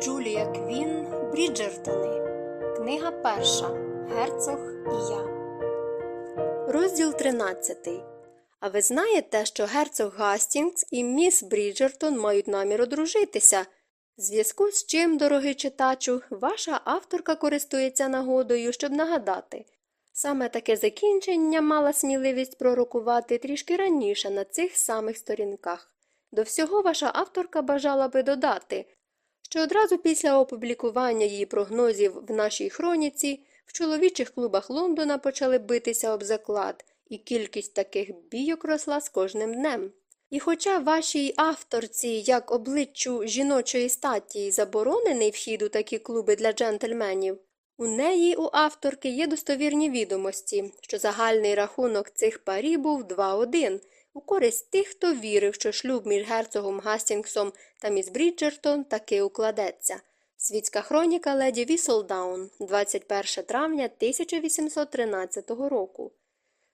Джулія Квін Бріджертони. Книга перша. Герцог і я. Розділ 13. А ви знаєте, що герцог Гастінгс і міс Бріджертон мають намір одружитися? Зв'язку з чим, дорогий читачу, ваша авторка користується нагодою, щоб нагадати. Саме таке закінчення мала сміливість пророкувати трішки раніше на цих самих сторінках. До всього ваша авторка бажала би додати, що одразу після опублікування її прогнозів в нашій хроніці в чоловічих клубах Лондона почали битися об заклад, і кількість таких бійок росла з кожним днем. І хоча вашій авторці, як обличчю жіночої статі, заборонений вхід у такі клуби для джентльменів, у неї у авторки є достовірні відомості, що загальний рахунок цих парі був 2-1 у користь тих, хто вірив, що шлюб між герцогом Гастінгсом та міс Бріджертон таки укладеться. Світська хроніка леді Віселдаун, 21 травня 1813 року.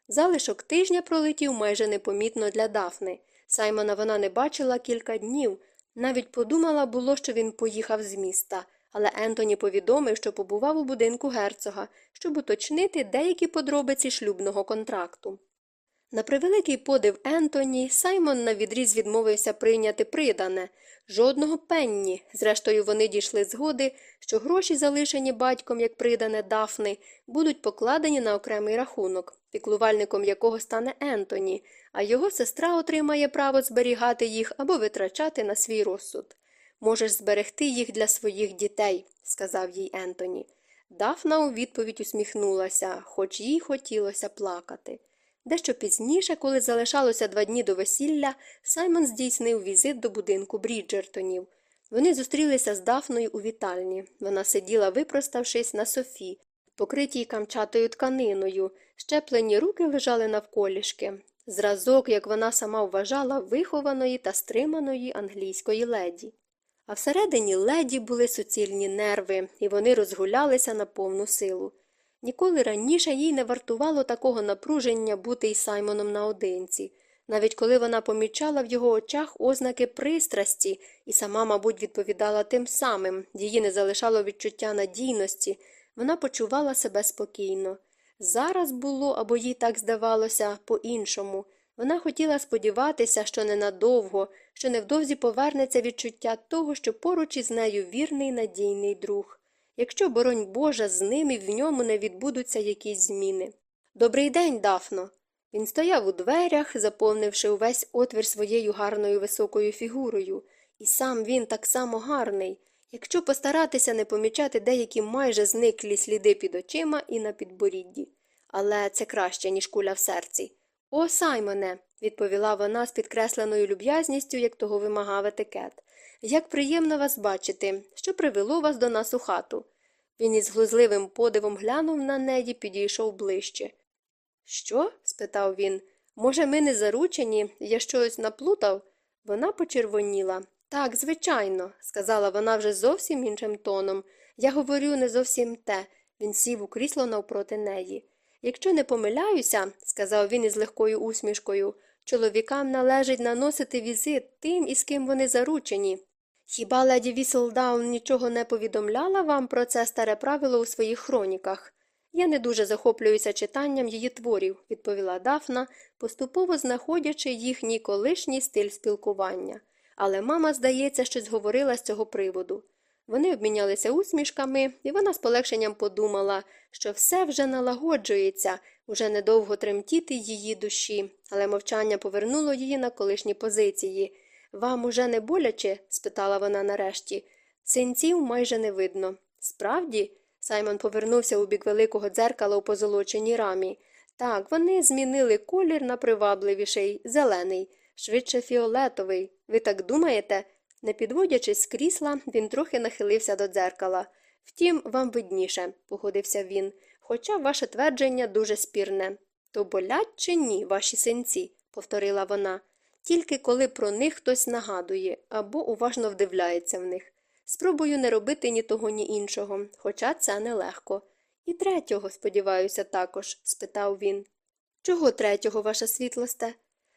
Залишок тижня пролетів майже непомітно для Дафни. Саймона вона не бачила кілька днів, навіть подумала було, що він поїхав з міста, але Ентоні повідомив, що побував у будинку герцога, щоб уточнити деякі подробиці шлюбного контракту. На превеликий подив Ентоні, Саймон навідріз відмовився прийняти придане, жодного пенні. Зрештою, вони дійшли згоди, що гроші, залишені батьком як придане Дафни, будуть покладені на окремий рахунок, піклувальником якого стане Ентоні, а його сестра отримає право зберігати їх або витрачати на свій розсуд. Можеш зберегти їх для своїх дітей, сказав їй Ентоні. Дафна у відповідь усміхнулася, хоч їй хотілося плакати. Дещо пізніше, коли залишалося два дні до весілля, Саймон здійснив візит до будинку Бріджертонів. Вони зустрілися з Дафною у вітальні. Вона сиділа, випроставшись на софі, покритій камчатою тканиною, щеплені руки лежали навколішки. Зразок, як вона сама вважала, вихованої та стриманої англійської леді. А всередині леді були суцільні нерви, і вони розгулялися на повну силу. Ніколи раніше їй не вартувало такого напруження бути із Саймоном наодинці, навіть коли вона помічала в його очах ознаки пристрасті і сама, мабуть, відповідала тим самим, її не залишало відчуття надійності, вона почувала себе спокійно. Зараз було, або їй так здавалося, по іншому. Вона хотіла сподіватися, що ненадовго, що невдовзі повернеться відчуття того, що поруч із нею вірний надійний друг якщо, боронь Божа, з ним і в ньому не відбудуться якісь зміни. Добрий день, Дафно. Він стояв у дверях, заповнивши увесь отвір своєю гарною високою фігурою, і сам він так само гарний. Якщо постаратися не помічати деякі майже зниклі сліди під очима і на підборідді. Але це краще, ніж куля в серці. О, Саймоне, відповіла вона з підкресленою люб'язністю, як того вимагав етикет. Як приємно вас бачити, що привело вас до нас у хату. Він із глузливим подивом глянув на неї, підійшов ближче. Що? спитав він. Може, ми не заручені, я щось наплутав? Вона почервоніла. Так, звичайно, сказала вона вже зовсім іншим тоном. Я говорю не зовсім те. Він сів у крісло навпроти неї. Якщо не помиляюся, сказав він із легкою усмішкою, чоловікам належить наносити візит тим, із ким вони заручені. Хіба леді Віселдаун нічого не повідомляла вам про це старе правило у своїх хроніках? Я не дуже захоплююся читанням її творів, відповіла Дафна, поступово знаходячи їхній колишній стиль спілкування. Але мама, здається, щось говорила з цього приводу. Вони обмінялися усмішками, і вона з полегшенням подумала, що все вже налагоджується, уже недовго тремтіти її душі, але мовчання повернуло її на колишні позиції. Вам уже не боляче? спитала вона нарешті. Синців майже не видно. Справді, Саймон повернувся у бік великого дзеркала у позолоченій рамі. Так, вони змінили колір на привабливіший, зелений, швидше фіолетовий. Ви так думаєте? Не підводячись з крісла, він трохи нахилився до дзеркала. Втім, вам видніше, погодився він, хоча ваше твердження дуже спірне. То болять чи ні, ваші синці? повторила вона тільки коли про них хтось нагадує або уважно вдивляється в них. Спробую не робити ні того, ні іншого, хоча це нелегко. І третього, сподіваюся, також? спитав він. Чого третього, ваша світлосте?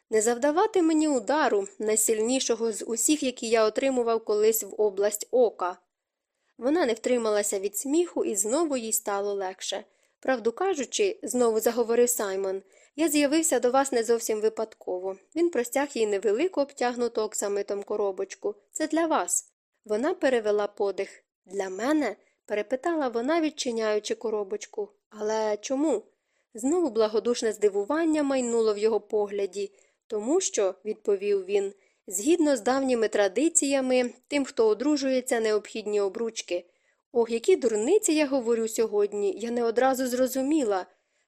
Не завдавати мені удару, найсильнішого з усіх, які я отримував колись в область ока. Вона не втрималася від сміху і знову їй стало легше. Правду кажучи, знову заговорив Саймон, я з'явився до вас не зовсім випадково. Він простяг їй невелику обтягнуту оксамитом коробочку. Це для вас. Вона перевела подих. Для мене? перепитала вона, відчиняючи коробочку. Але чому? Знову благодушне здивування майнуло в його погляді. Тому що, відповів він, згідно з давніми традиціями, тим, хто одружується, необхідні обручки. Ох, які дурниці я говорю сьогодні, я не одразу зрозуміла,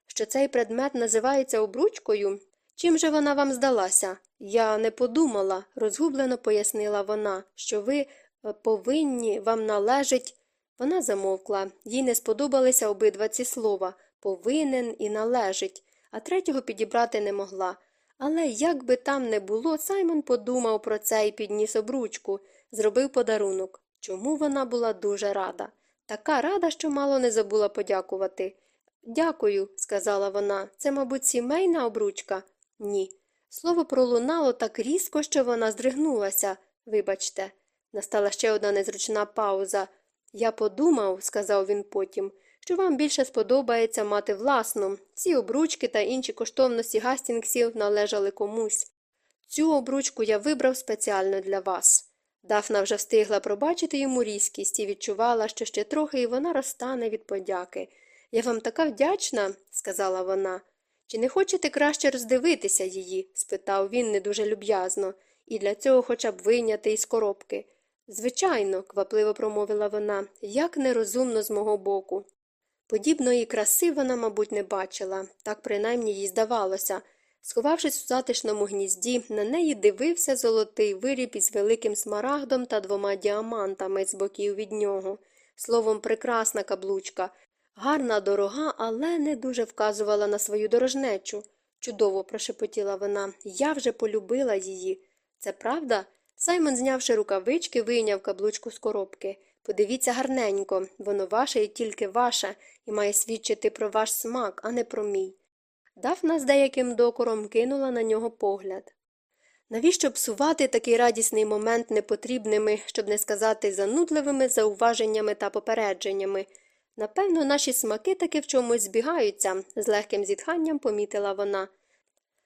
що цей предмет називається обручкою. Чим же вона вам здалася? Я не подумала, розгублено пояснила вона, що ви е, повинні, вам належить. Вона замовкла, їй не сподобалися обидва ці слова повинен і належить, а третього підібрати не могла. Але як би там не було, Саймон подумав про це і підніс обручку, зробив подарунок. Чому вона була дуже рада? Така рада, що мало не забула подякувати. Дякую, сказала вона. Це, мабуть, сімейна обручка? Ні. Слово пролунало так різко, що вона здригнулася. Вибачте. Настала ще одна незручна пауза. Я подумав, сказав він потім, що вам більше сподобається мати власну. Ці обручки та інші коштовності Гастінгсів належали комусь. Цю обручку я вибрав спеціально для вас. Дафна вже встигла пробачити йому різкість і відчувала, що ще трохи і вона розтане від подяки. Я вам така вдячна, сказала вона. Чи не хочете краще роздивитися її? спитав він не дуже люб'язно, і для цього хоча б вийняти із коробки. Звичайно, квапливо промовила вона, як нерозумно з мого боку. Подібної краси вона, мабуть, не бачила, так принаймні їй здавалося. Сховавшись у затишному гнізді, на неї дивився золотий виріб із великим смарагдом та двома діамантами з боків від нього. Словом, прекрасна каблучка, гарна дорога, але не дуже вказувала на свою дорожнечу. Чудово, прошепотіла вона, я вже полюбила її. Це правда? Саймон, знявши рукавички, вийняв каблучку з коробки. Подивіться гарненько, воно ваше і тільки ваше, і має свідчити про ваш смак, а не про мій. Дафна з деяким докором кинула на нього погляд. Навіщо псувати такий радісний момент непотрібними, щоб не сказати занудливими зауваженнями та попередженнями? Напевно, наші смаки таки в чомусь збігаються, з легким зітханням помітила вона.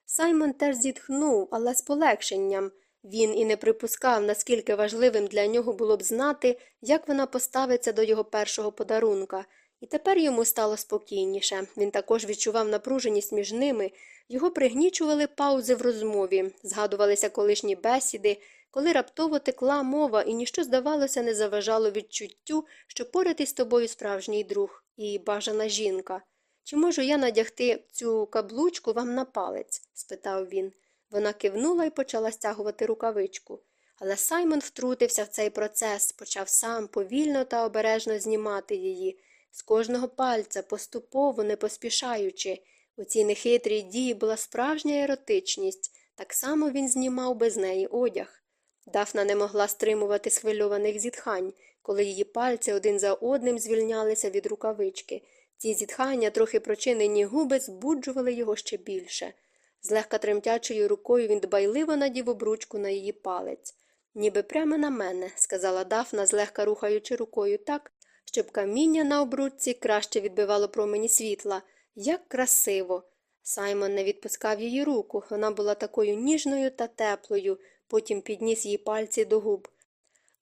Саймон теж зітхнув, але з полегшенням. Він і не припускав, наскільки важливим для нього було б знати, як вона поставиться до його першого подарунка, і тепер йому стало спокійніше. Він також відчував напруженість між ними, його пригнічували паузи в розмові, згадувалися колишні бесіди, коли раптово текла мова, і ніщо, здавалося, не заважало відчуттю, що поряд із тобою справжній друг і бажана жінка. Чи можу я надягти цю каблучку вам на палець? спитав він. Вона кивнула і почала стягувати рукавичку. Але Саймон втрутився в цей процес, почав сам повільно та обережно знімати її, з кожного пальця, поступово, не поспішаючи. У цій нехитрій дії була справжня еротичність, так само він знімав без неї одяг. Дафна не могла стримувати схвильованих зітхань, коли її пальці один за одним звільнялися від рукавички. Ці зітхання, трохи прочинені губи, збуджували його ще більше. Злегка тремтячою рукою він дбайливо надів обручку на її палець. Ніби прямо на мене, сказала Дафна, злегка рухаючи рукою так, щоб каміння на обручці краще відбивало промені світла. Як красиво. Саймон не відпускав її руку, вона була такою ніжною та теплою, потім підніс її пальці до губ.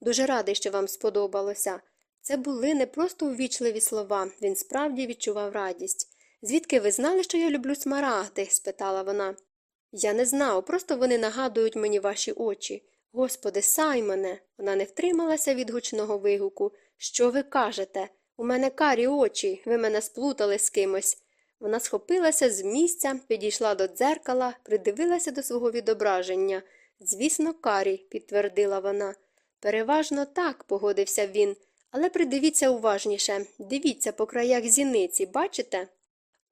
Дуже радий, що вам сподобалося. Це були не просто увічливі слова, він справді відчував радість. Звідки ви знали, що я люблю смарагди? спитала вона. Я не знав, просто вони нагадують мені ваші очі. Господи, Саймоне, вона не втрималася від гучного вигуку. Що ви кажете? У мене карі очі, ви мене сплутали з кимось. Вона схопилася з місця, підійшла до дзеркала, придивилася до свого відображення. Звісно, карі, підтвердила вона. Переважно так, погодився він, але придивіться уважніше, дивіться по краях зіниці, бачите?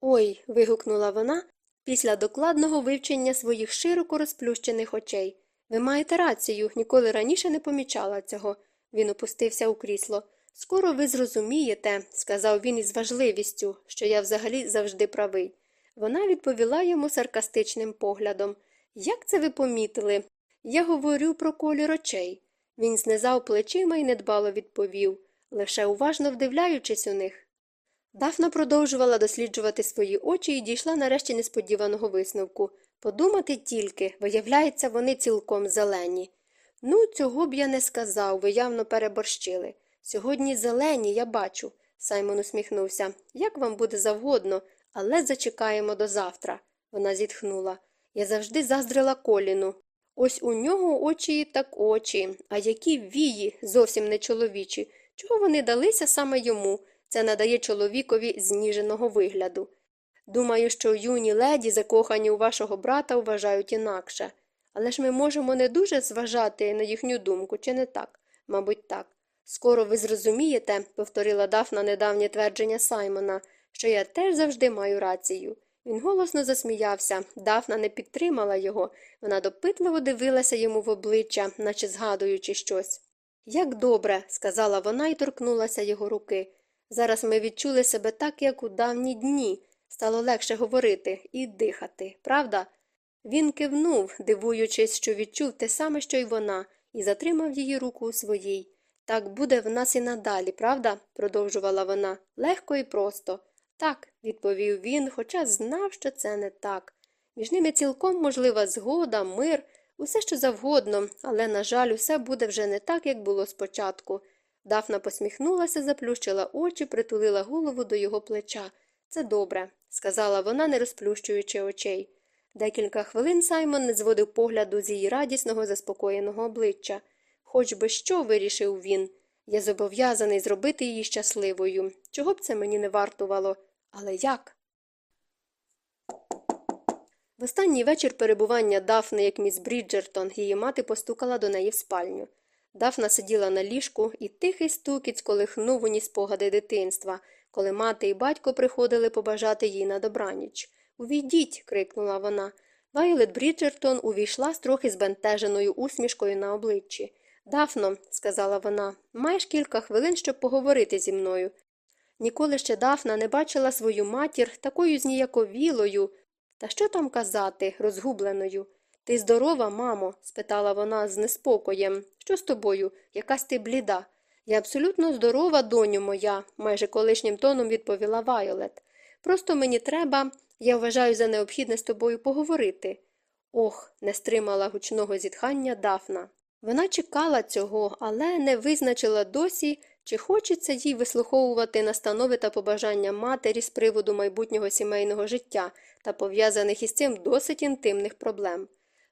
Ой. вигукнула вона після докладного вивчення своїх широко розплющених очей. Ви маєте рацію, ніколи раніше не помічала цього. Він опустився у крісло. Скоро ви зрозумієте, сказав він із важливістю, що я взагалі завжди правий. Вона відповіла йому саркастичним поглядом. Як це ви помітили? Я говорю про колір очей. Він знизав плечима і недбало відповів. лише уважно вдивляючись у них. Дафна продовжувала досліджувати свої очі і дійшла нарешті несподіваного висновку. Подумати тільки, виявляється, вони цілком зелені. Ну, цього б я не сказав, ви явно переборщили. Сьогодні зелені, я бачу. Саймон усміхнувся. Як вам буде завгодно, але зачекаємо до завтра. Вона зітхнула. Я завжди заздрила коліну. Ось у нього очі так очі, а які вії, зовсім не чоловічі. Чого вони далися саме йому? Це надає чоловікові зніженого вигляду. Думаю, що юні леді, закохані у вашого брата, вважають інакше. Але ж ми можемо не дуже зважати на їхню думку, чи не так? Мабуть, так. Скоро ви зрозумієте, повторила Дафна недавнє твердження Саймона, що я теж завжди маю рацію. Він голосно засміявся. Дафна не підтримала його. Вона допитливо дивилася йому в обличчя, наче згадуючи щось. Як добре, сказала вона і торкнулася його руки. Зараз ми відчули себе так, як у давні дні. Стало легше говорити і дихати, правда? Він кивнув, дивуючись, що відчув те саме, що й вона, і затримав її руку у своїй. Так буде в нас і надалі, правда? продовжувала вона, легко і просто. Так, відповів він, хоча знав, що це не так. Між ними цілком можлива згода, мир, усе що завгодно, але, на жаль, усе буде вже не так, як було спочатку. Дафна посміхнулася, заплющила очі, притулила голову до його плеча. Це добре, сказала вона, не розплющуючи очей. Декілька хвилин Саймон не зводив погляду з її радісного, заспокоєного обличчя. Хоч би що, вирішив він. Я зобов'язаний зробити її щасливою. Чого б це мені не вартувало? Але як? В останній вечір перебування Дафни, як міс Бріджертон, її мати постукала до неї в спальню. Дафна сиділа на ліжку, і тихий стукіт колихнув у ній спогади дитинства, коли мати і батько приходили побажати їй на добраніч. Увійдіть. крикнула вона. Вайолет Бріджертон увійшла з трохи збентеженою усмішкою на обличчі. Дафно, сказала вона, маєш кілька хвилин, щоб поговорити зі мною. Ніколи ще Дафна не бачила свою матір такою зніяковілою, та що там казати, розгубленою. Ти здорова, мамо? спитала вона з неспокоєм. Що з тобою? Якась ти бліда. Я абсолютно здорова, доню моя, майже колишнім тоном відповіла Вайолет. Просто мені треба, я вважаю за необхідне з тобою поговорити. Ох, не стримала гучного зітхання Дафна. Вона чекала цього, але не визначила досі, чи хочеться їй вислуховувати настанови та побажання матері з приводу майбутнього сімейного життя та пов'язаних із цим досить інтимних проблем.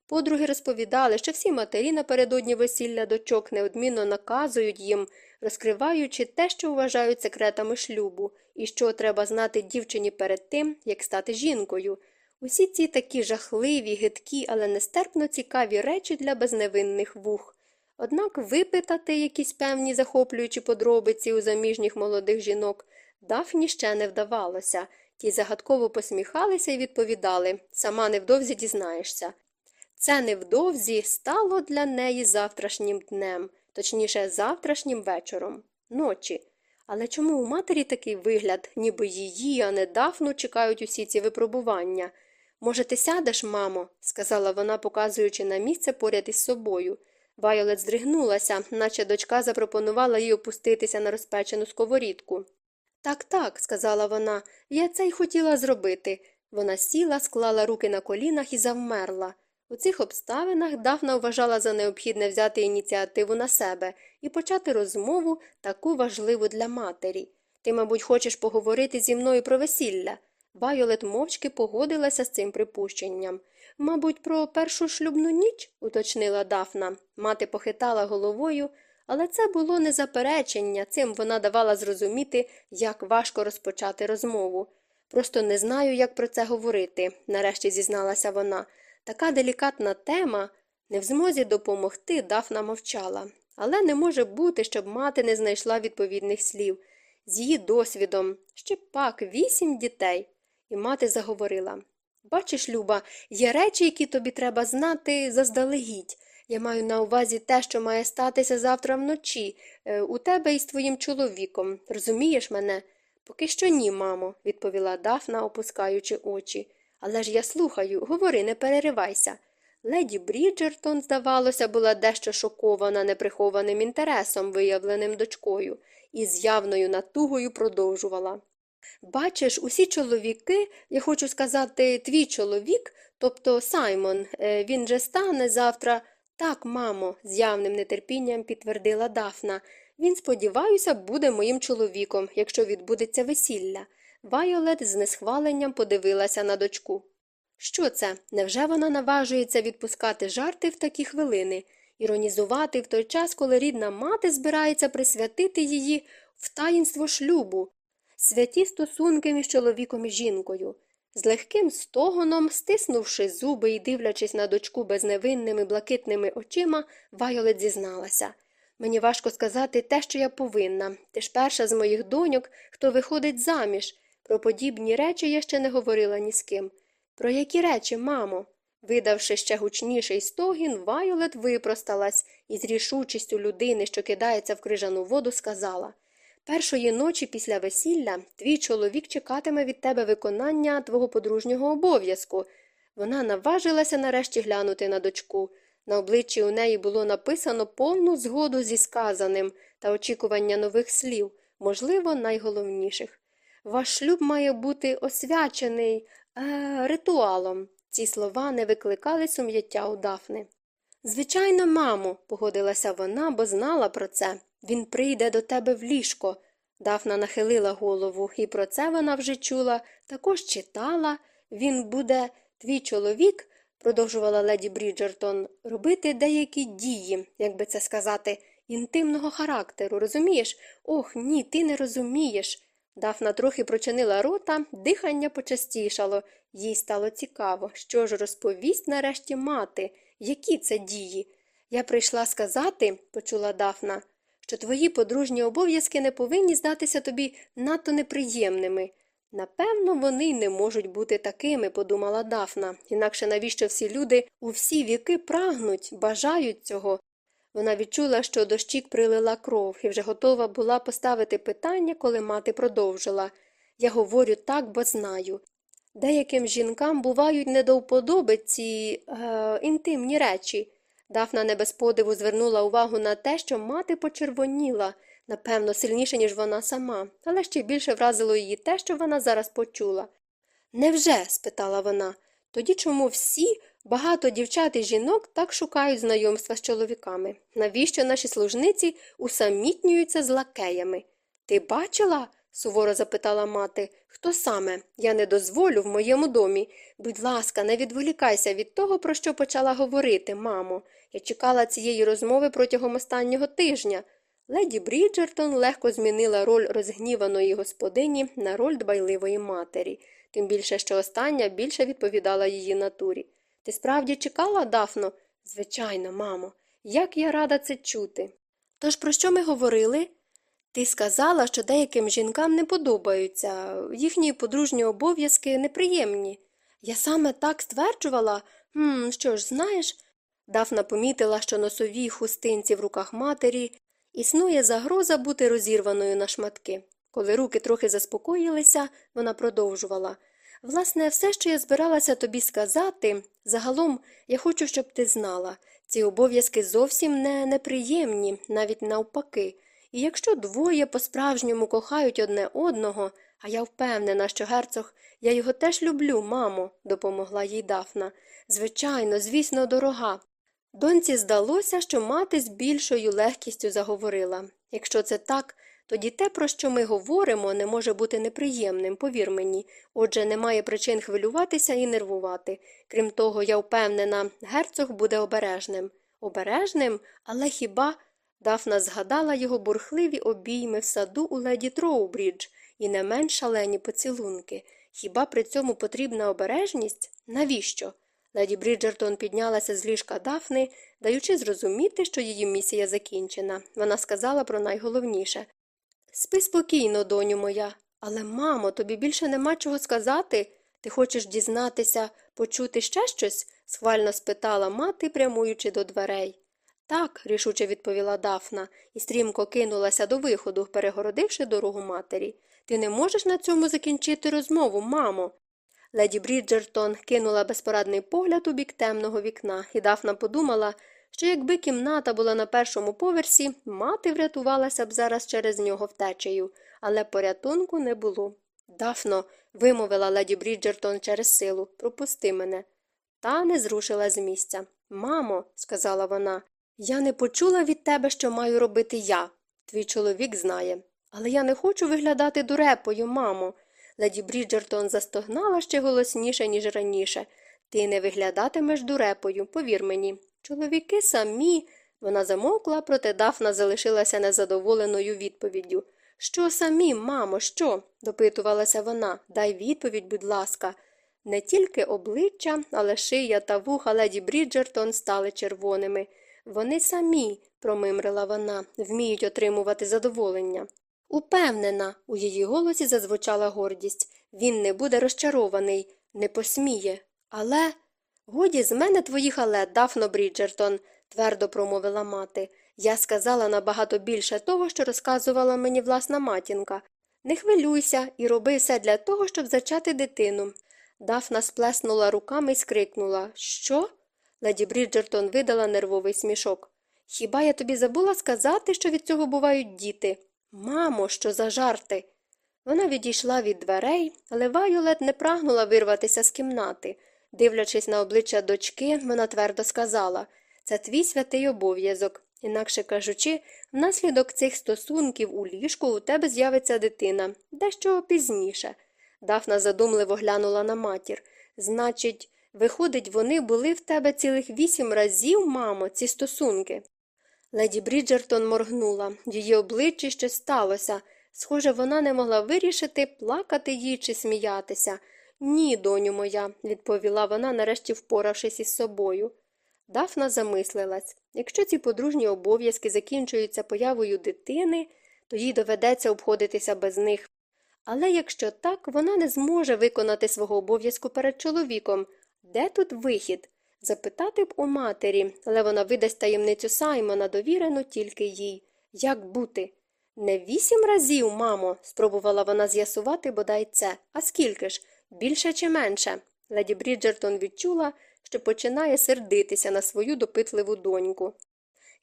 Подруги розповідали, що всі матері напередодні весілля дочок неодмінно наказують їм, розкриваючи те, що вважають секретами шлюбу, і що треба знати дівчині перед тим, як стати жінкою. Усі ці такі жахливі, гидкі, але нестерпно цікаві речі для безневинних вух. Однак випитати якісь певні захоплюючі подробиці у заміжніх молодих жінок Дафні ще не вдавалося. Ті загадково посміхалися і відповідали сама невдовзі дізнаєшся. Це невдовзі стало для неї завтрашнім днем, точніше, завтрашнім вечором, ночі. Але чому у матері такий вигляд, ніби її, а не дафну, чекають усі ці випробування? Може, ти сядеш, мамо? сказала вона, показуючи на місце поряд із собою. Вайолет здригнулася, наче дочка запропонувала їй опуститися на розпечену сковорідку. Так, так, сказала вона, я це й хотіла зробити. Вона сіла, склала руки на колінах і завмерла. У цих обставинах Дафна вважала за необхідне взяти ініціативу на себе і почати розмову таку важливу для матері. Ти, мабуть, хочеш поговорити зі мною про весілля. Вайолет мовчки погодилася з цим припущенням. Мабуть, про першу шлюбну ніч, уточнила Дафна. Мати похитала головою, але це було не заперечення, цим вона давала зрозуміти, як важко розпочати розмову. Просто не знаю, як про це говорити, нарешті зізналася вона. Така делікатна тема не в змозі допомогти Дафна мовчала. Але не може бути, щоб мати не знайшла відповідних слів. З її досвідом ще пак вісім дітей. І мати заговорила Бачиш, Люба, є речі, які тобі треба знати заздалегідь. Я маю на увазі те, що має статися завтра вночі, е, у тебе із твоїм чоловіком. Розумієш мене? Поки що ні, мамо, відповіла Дафна, опускаючи очі. Але ж я слухаю, говори, не переривайся. Леді Бріджертон, здавалося, була дещо шокована неприхованим інтересом, виявленим дочкою, і з явною натугою продовжувала. Бачиш, усі чоловіки, я хочу сказати, твій чоловік, тобто Саймон, е, він же стане завтра. Так, мамо, з явним нетерпінням підтвердила Дафна. Він, сподіваюся, буде моїм чоловіком, якщо відбудеться весілля. Вайолет з несхваленням подивилася на дочку. Що це? Невже вона наважується відпускати жарти в такі хвилини, іронізувати в той час, коли рідна мати збирається присвятити її в таїнство шлюбу, святі стосунки між чоловіком і жінкою? З легким стогоном, стиснувши зуби і дивлячись на дочку безневинними блакитними очима, Вайолет зізналася. Мені важко сказати те, що я повинна. Ти ж перша з моїх доньок, хто виходить заміж. Про подібні речі я ще не говорила ні з ким. Про які речі, мамо? Видавши ще гучніший стогін, Вайолет випросталась і з рішучістю людини, що кидається в крижану воду, сказала Першої ночі після весілля твій чоловік чекатиме від тебе виконання твого подружнього обов'язку. Вона наважилася нарешті глянути на дочку. На обличчі у неї було написано повну згоду зі сказаним та очікування нових слів, можливо, найголовніших. Ваш шлюб має бути освячений е, ритуалом. Ці слова не викликали сум'яття у Дафни. Звичайно, мамо, погодилася вона, бо знала про це. Він прийде до тебе в ліжко. Дафна нахилила голову, і про це вона вже чула, також читала. Він буде твій чоловік, продовжувала леді Бріджертон, робити деякі дії, як би це сказати, інтимного характеру, розумієш? Ох, ні, ти не розумієш. Дафна трохи прочинила рота, дихання почастішало, їй стало цікаво, що ж розповість нарешті мати, які це дії. Я прийшла сказати, почула Дафна, що твої подружні обов'язки не повинні здатися тобі надто неприємними. Напевно, вони не можуть бути такими, подумала Дафна, інакше навіщо всі люди у всі віки прагнуть, бажають цього. Вона відчула, що до щік прилила кров, і вже готова була поставити питання, коли мати продовжила. Я говорю так, бо знаю. Деяким жінкам бувають не до вподоби ці е, інтимні речі. Дафна не без подиву звернула увагу на те, що мати почервоніла, напевно, сильніше, ніж вона сама, але ще більше вразило її те, що вона зараз почула. Невже? спитала вона. Тоді чому всі, багато дівчат і жінок так шукають знайомства з чоловіками? Навіщо наші служниці усамітнюються з лакеями? Ти бачила? Суворо запитала мати. Хто саме? Я не дозволю в моєму домі. Будь ласка, не відволікайся від того, про що почала говорити, мамо. Я чекала цієї розмови протягом останнього тижня. Леді Бріджертон легко змінила роль розгніваної господині на роль дбайливої матері, тим більше, що остання більше відповідала її натурі. Ти справді чекала, Дафно? Звичайно, мамо. Як я рада це чути. Тож про що ми говорили? Ти сказала, що деяким жінкам не подобаються, їхні подружні обов'язки неприємні. Я саме так стверджувала, «Хм, що ж, знаєш. Дафна помітила, що носовій хустинці в руках матері існує загроза бути розірваною на шматки. Коли руки трохи заспокоїлися, вона продовжувала. Власне, все, що я збиралася тобі сказати, загалом я хочу, щоб ти знала. Ці обов'язки зовсім не неприємні, навіть навпаки. І якщо двоє по-справжньому кохають одне одного, а я впевнена, що герцог, я його теж люблю, мамо, допомогла їй Дафна. Звичайно, звісно, дорога. Доньці здалося, що мати з більшою легкістю заговорила. Якщо це так, тоді те, про що ми говоримо, не може бути неприємним, повір мені, отже, немає причин хвилюватися і нервувати. Крім того, я впевнена, герцог буде обережним. Обережним? Але хіба. Дафна згадала його бурхливі обійми в саду у леді Троубрідж і не менш шалені поцілунки. Хіба при цьому потрібна обережність? Навіщо? Леді Бріджертон піднялася з ліжка Дафни, даючи зрозуміти, що її місія закінчена. Вона сказала про найголовніше Спи спокійно, доню моя. Але, мамо, тобі більше нема чого сказати? Ти хочеш дізнатися, почути ще щось? схвально спитала мати, прямуючи до дверей. Так, рішуче відповіла Дафна і стрімко кинулася до виходу, перегородивши дорогу матері. Ти не можеш на цьому закінчити розмову, мамо. Леді Бріджертон кинула безпорадний погляд у бік темного вікна, і Дафна подумала, що якби кімната була на першому поверсі, мати врятувалася б зараз через нього втечею, але порятунку не було. Дафно, вимовила леді Бріджертон через силу, пропусти мене. Та не зрушила з місця. Мамо, сказала вона, я не почула від тебе, що маю робити я. Твій чоловік знає. Але я не хочу виглядати дурепою, мамо. Леді Бріджертон застогнала ще голосніше, ніж раніше. Ти не виглядатимеш дурепою, повір мені. Чоловіки самі. Вона замовкла, проте Дафна залишилася незадоволеною відповіддю. Що самі, мамо, що? допитувалася вона. Дай відповідь, будь ласка. Не тільки обличчя, але шия та вуха леді Бріджертон стали червоними. Вони самі, промимрила вона, вміють отримувати задоволення. Упевнена, у її голосі зазвучала гордість. Він не буде розчарований, не посміє. Але. Годі з мене твоїх але, Дафно Бріджертон, твердо промовила мати. Я сказала набагато більше того, що розказувала мені власна матінка. Не хвилюйся і роби все для того, щоб зачати дитину. Дафна сплеснула руками і скрикнула Що? Леді Бріджертон видала нервовий смішок. Хіба я тобі забула сказати, що від цього бувають діти? Мамо, що за жарти? Вона відійшла від дверей, але Вайолет не прагнула вирватися з кімнати. Дивлячись на обличчя дочки, вона твердо сказала це твій святий обов'язок. Інакше кажучи, внаслідок цих стосунків у ліжку у тебе з'явиться дитина, дещо пізніше. Дафна задумливо глянула на матір. Значить, виходить, вони були в тебе цілих вісім разів, мамо, ці стосунки. Леді Бріджертон моргнула, її обличчі щось сталося. Схоже, вона не могла вирішити, плакати їй чи сміятися. Ні, доню моя, відповіла вона, нарешті впоравшись із собою. Дафна замислилась якщо ці подружні обов'язки закінчуються появою дитини, то їй доведеться обходитися без них. Але якщо так, вона не зможе виконати свого обов'язку перед чоловіком. Де тут вихід? Запитати б у матері, але вона видасть таємницю Саймона, довірену тільки їй. Як бути? Не вісім разів, мамо, спробувала вона з'ясувати бодай це. А скільки ж? Більше чи менше? Леді Бріджертон відчула, що починає сердитися на свою допитливу доньку.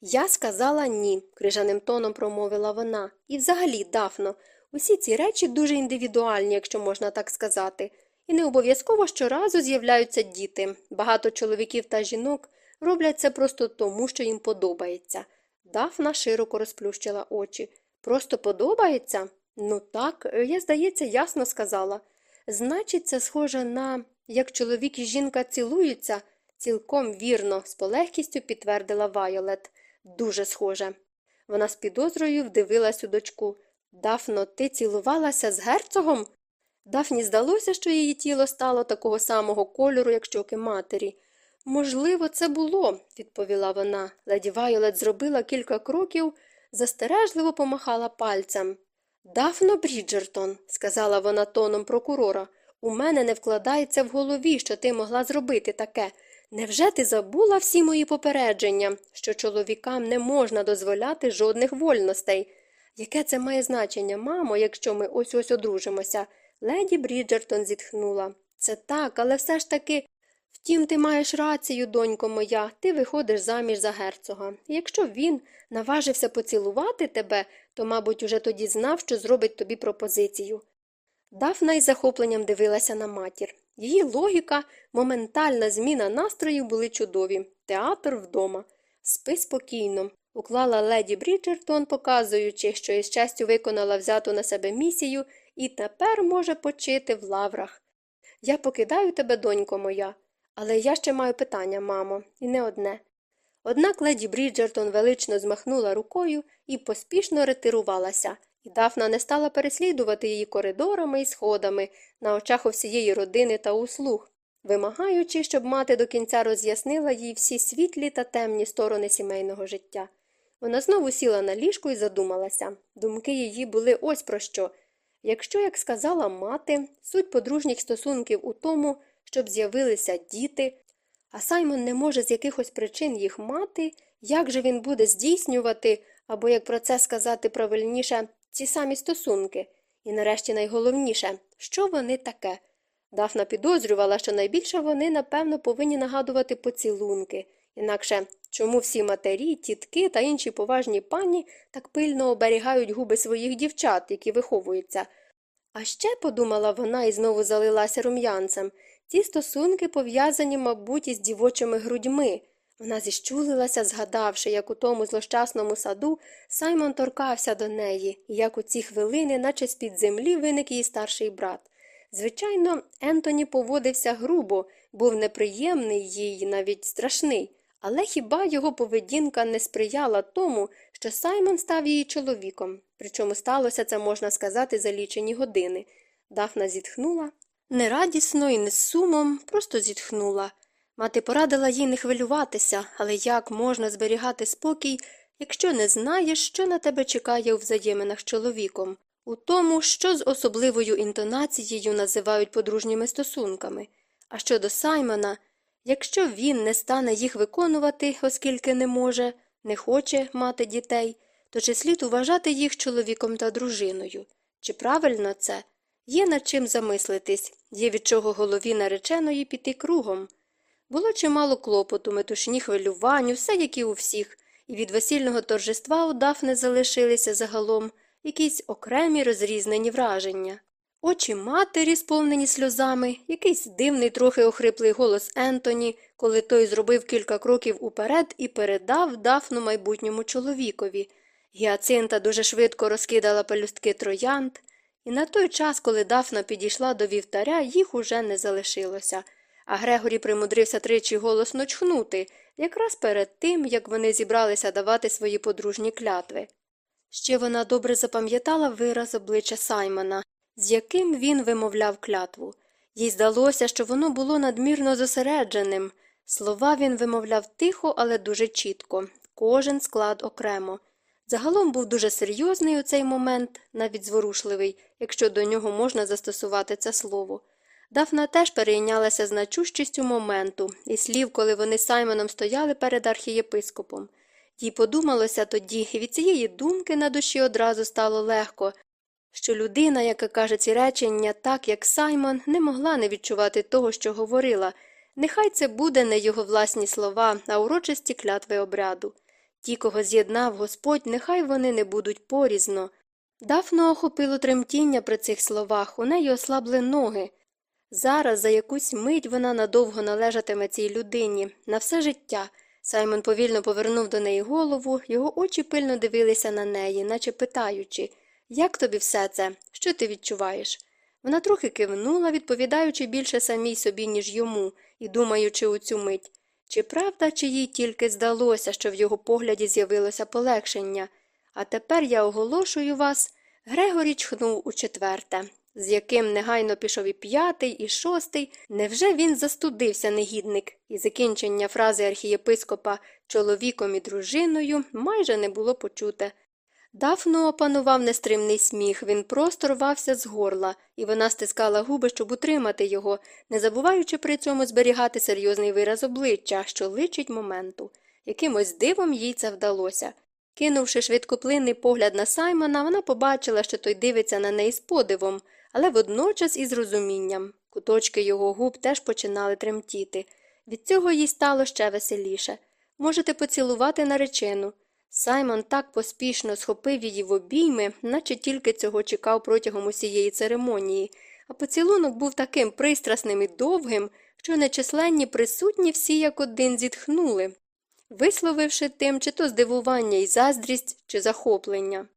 Я сказала ні, крижаним тоном промовила вона. І взагалі, Дафно, усі ці речі дуже індивідуальні, якщо можна так сказати. І не обов'язково щоразу з'являються діти. Багато чоловіків та жінок роблять це просто тому, що їм подобається. Дафна широко розплющила очі. Просто подобається? Ну так, я, здається, ясно сказала. Значить, це схоже на як чоловік і жінка цілуються, цілком вірно, з полегкістю підтвердила Вайолет. Дуже схоже. Вона з підозрою вдивилась у дочку. Дафно, ти цілувалася з герцогом? Дафні здалося, що її тіло стало такого самого кольору, як щоки матері. Можливо, це було, відповіла вона. Леді Вайолет зробила кілька кроків, застережливо помахала пальцем. Дафно Бріджертон, сказала вона тоном прокурора, у мене не вкладається в голові, що ти могла зробити таке. Невже ти забула всі мої попередження, що чоловікам не можна дозволяти жодних вольностей? Яке це має значення, мамо, якщо ми ось ось одружимося? Леді Бріджертон зітхнула. Це так, але все ж таки. Втім, ти маєш рацію, донько моя, ти виходиш заміж за герцога. Якщо він наважився поцілувати тебе, то, мабуть, уже тоді знав, що зробить тобі пропозицію. Дафна із захопленням дивилася на матір. Її логіка, моментальна зміна настрою були чудові. Театр вдома. Спи спокійно, уклала леді Бріджертон, показуючи, що із честю виконала взяту на себе місію і тепер може почити в лаврах. Я покидаю тебе, донько моя, але я ще маю питання, мамо, і не одне. Однак леді Бріджертон велично змахнула рукою і поспішно ретирувалася, і Дафна не стала переслідувати її коридорами і сходами на очах у всієї родини та услуг, вимагаючи, щоб мати до кінця роз'яснила їй всі світлі та темні сторони сімейного життя. Вона знову сіла на ліжку і задумалася. Думки її були ось про що. Якщо, як сказала мати, суть подружніх стосунків у тому, щоб з'явилися діти, а Саймон не може з якихось причин їх мати, як же він буде здійснювати, або, як про це сказати правильніше, ці самі стосунки, і нарешті найголовніше, що вони таке. Дафна підозрювала, що найбільше вони, напевно, повинні нагадувати поцілунки. Інакше чому всі матері, тітки та інші поважні пані так пильно оберігають губи своїх дівчат, які виховуються. А ще, подумала вона і знову залилася рум'янцем, ці стосунки пов'язані, мабуть, із дівочими грудьми. Вона зіщулилася, згадавши, як у тому злощасному саду Саймон торкався до неї, і як у ці хвилини, наче з-під землі, виник її старший брат. Звичайно, Ентоні поводився грубо, був неприємний їй, навіть страшний, але хіба його поведінка не сприяла тому, що Саймон став її чоловіком, причому сталося це, можна сказати, за лічені години. Дафна зітхнула. Не радісно і не з сумом, просто зітхнула. Мати порадила їй не хвилюватися, але як можна зберігати спокій, якщо не знаєш, що на тебе чекає у взаєминах з чоловіком, у тому, що з особливою інтонацією називають подружніми стосунками. А щодо Саймона, якщо він не стане їх виконувати, оскільки не може, не хоче мати дітей, то чи слід уважати їх чоловіком та дружиною? Чи правильно це? Є над чим замислитись, є від чого голові нареченої піти кругом. Було чимало клопоту, метушні хвилювань, усе як і у всіх, і від весільного торжества у Дафни залишилися загалом якісь окремі розрізнені враження. Очі матері, сповнені сльозами, якийсь дивний, трохи охриплий голос Ентоні, коли той зробив кілька кроків уперед і передав Дафну майбутньому чоловікові. Гіацинта дуже швидко розкидала пелюстки троянд, і на той час, коли Дафна підійшла до вівтаря, їх уже не залишилося, а Грегорі примудрився тричі голосно чхнути, якраз перед тим, як вони зібралися давати свої подружні клятви. Ще вона добре запам'ятала вираз обличчя Саймона, з яким він вимовляв клятву. Їй здалося, що воно було надмірно зосередженим. Слова він вимовляв тихо, але дуже чітко, кожен склад окремо. Загалом був дуже серйозний у цей момент, навіть зворушливий, якщо до нього можна застосувати це слово. Дафна теж перейнялася значущістю моменту і слів, коли вони з Саймоном стояли перед архієпископом. Їй подумалося тоді, і від цієї думки на душі одразу стало легко, що людина, яка каже ці речення, так як Саймон, не могла не відчувати того, що говорила. Нехай це буде не його власні слова, а урочисті клятви обряду. Ті, кого з'єднав Господь, нехай вони не будуть порізно. Дафну охопило тремтіння при цих словах, у неї ослабли ноги. Зараз за якусь мить вона надовго належатиме цій людині, на все життя. Саймон повільно повернув до неї голову, його очі пильно дивилися на неї, наче питаючи Як тобі все це? Що ти відчуваєш? Вона трохи кивнула, відповідаючи більше самій собі, ніж йому, і думаючи у цю мить. Чи правда, чи їй тільки здалося, що в його погляді з'явилося полегшення? А тепер я оголошую вас. Грегорі чхнув у четверте, з яким негайно пішов і п'ятий, і шостий. Невже він застудився, негідник, і закінчення фрази архієпископа чоловіком і дружиною майже не було почуте. Дафну опанував нестримний сміх, він просто рвався з горла, і вона стискала губи, щоб утримати його, не забуваючи при цьому зберігати серйозний вираз обличчя, що личить моменту. Якимось дивом їй це вдалося. Кинувши швидкоплинний погляд на Саймона, вона побачила, що той дивиться на неї з подивом, але водночас із розумінням. Куточки його губ теж починали тремтіти. Від цього їй стало ще веселіше. Можете поцілувати наречену. Саймон так поспішно схопив її в обійми, наче тільки цього чекав протягом усієї церемонії, а поцілунок був таким пристрасним і довгим, що нечисленні присутні всі як один зітхнули, висловивши тим чи то здивування і заздрість, чи захоплення.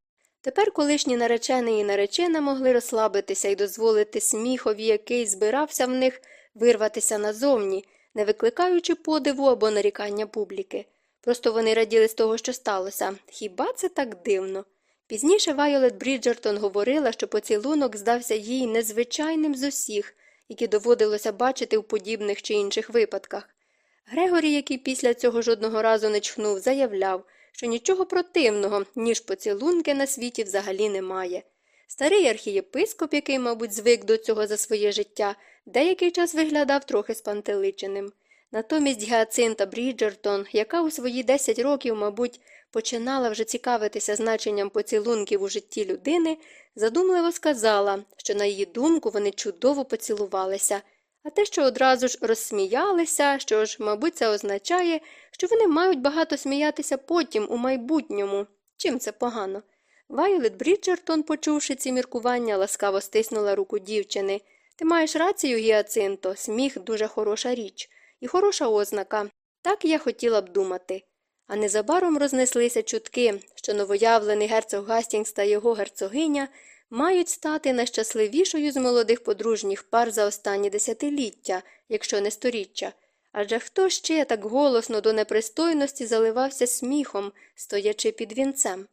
Тепер колишні наречений і наречена могли розслабитися і дозволити сміхові, який збирався в них вирватися назовні, не викликаючи подиву або нарікання публіки. Просто вони раділи з того, що сталося. Хіба це так дивно? Пізніше Вайолет Бріджертон говорила, що поцілунок здався їй незвичайним з усіх, які доводилося бачити в подібних чи інших випадках. Грегорі, який після цього жодного разу не чхнув, заявляв, що нічого противного, ніж поцілунки на світі взагалі немає. Старий архієпископ, який, мабуть, звик до цього за своє життя, деякий час виглядав трохи спантеличеним. Натомість Геацинта Бріджертон, яка у свої 10 років, мабуть, починала вже цікавитися значенням поцілунків у житті людини, задумливо сказала, що, на її думку, вони чудово поцілувалися, а те, що одразу ж розсміялися, що ж, мабуть, це означає, що вони мають багато сміятися потім, у майбутньому. Чим це погано? Вайолет Бріджертон, почувши ці міркування, ласкаво стиснула руку дівчини. Ти маєш рацію, Гіацинто, сміх дуже хороша річ і хороша ознака. Так я хотіла б думати. А незабаром рознеслися чутки, що новоявлений герцог Гастінгс та його герцогиня мають стати найщасливішою з молодих подружніх пар за останні десятиліття, якщо не сторіччя. Адже хто ще так голосно до непристойності заливався сміхом, стоячи під вінцем?